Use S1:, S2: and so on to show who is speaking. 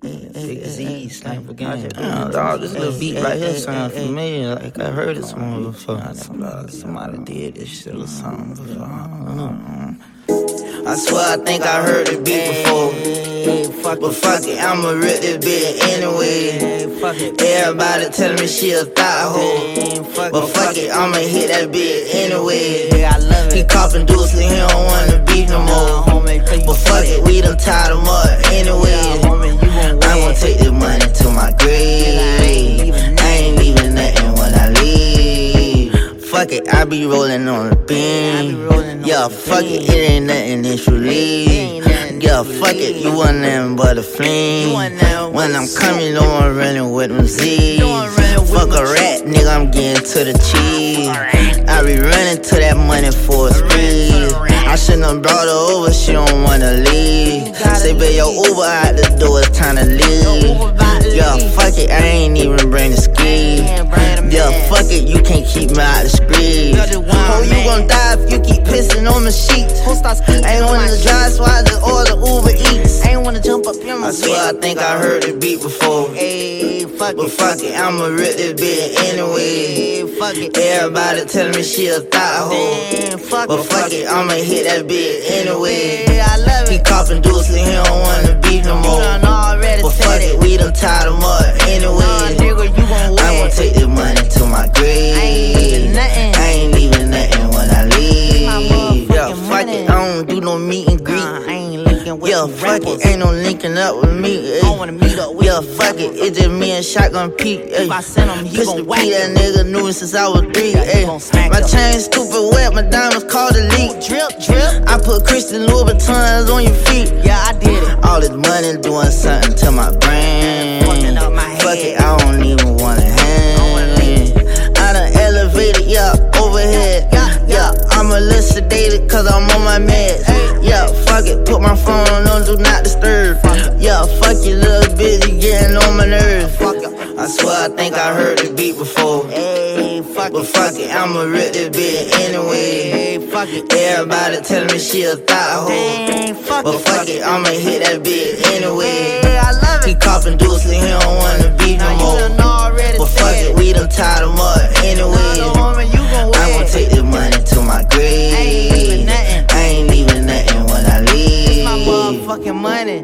S1: Big Z, Sniper Gang.
S2: Damn, dog, this little beat right here sound familiar. Like I heard it somewhere before.
S1: Somebody did this shit or something before. I. Uh-huh.
S2: I swear I think I heard the beat before. But fuck it, I'ma rip this bitch anyway. Everybody telling me she a thought hoe. But fuck it, I'ma hit that bitch anyway. He coughing deuces, he don't wanna beef no more. But fuck it, we done tied him up grave. I ain't leaving nothing when I leave. Fuck it, I be rolling on the beam. Yeah, fuck it, it ain't nothing that you leave. Yeah, fuck it, you want nothing but a flame. When I'm coming, no one running with them Z's. Fuck a rat, nigga, I'm getting to the cheese. I be running to that money for a spree. I shouldn't have brought her over, she don't wanna leave. Say, babe, your Uber out the door, it's time to leave. Yeah, fuck it, I ain't even bring the ski. Yeah, fuck it, you can't keep me out the street. Oh, you gon' die if you keep pissing on the sheets. Ain't wanna drive, so I just order Uber Eats.
S3: Ain't wanna jump up in my
S2: I swear I think I heard the beat before.
S3: Hey, fuck
S2: But fuck it, I'ma rip this bitch anyway.
S3: Fuck it.
S2: Everybody telling me she a thought hoe. But fuck it, I'ma hit that bitch anyway.
S3: Yeah, I love
S2: He
S3: it.
S2: coughing he don't wanna beef no tied him up
S3: Nah,
S2: anyway.
S3: nigga, you gon' win.
S2: gonna take the money to my grave.
S3: I ain't leaving nothing.
S2: I ain't leaving nothing when I leave. Yeah, fuck
S3: money.
S2: it, I don't do no meet and greet.
S3: Nah, I ain't linking with
S2: Yeah, fuck
S3: rappers.
S2: it, ain't no linking up with me.
S3: I wanna meet up with
S2: Yeah, fuck it, it's just me and Shotgun Pete.
S3: If I send him, he
S2: Pistol
S3: gon' whack
S2: Pete, that nigga knew it since I was three.
S3: Yeah, smack
S2: My chain stupid wet, my diamonds called a leak.
S3: Drip, drip.
S2: I put Christian Louboutins on your feet.
S3: Yeah, I did it.
S2: All this money doing something to my brain.
S3: Fucking up my
S2: Fuck it, I don't even wanna hang. I done elevated, yeah, overhead.
S3: Yeah,
S2: I'm little cause I'm on my meds. Yeah, fuck it, put my phone on do not disturb. Yeah, fuck you, little bitch, you getting on my nerves.
S3: Fuck.
S2: I swear I think I heard the beat before.
S3: Hey, fuck
S2: But
S3: it.
S2: fuck it, I'ma rip this bitch anyway.
S3: Hey, fuck it.
S2: Everybody telling me she a thought hoe. But fuck it, I'ma hit that bitch anyway. Deuces, he don't wanna beef no more. But fuck it, we done tied him up anyway.
S3: you gon'
S2: take this money to my grave.
S3: I ain't leaving nothing.
S2: I ain't leaving nothing when I leave.
S3: my motherfucking money.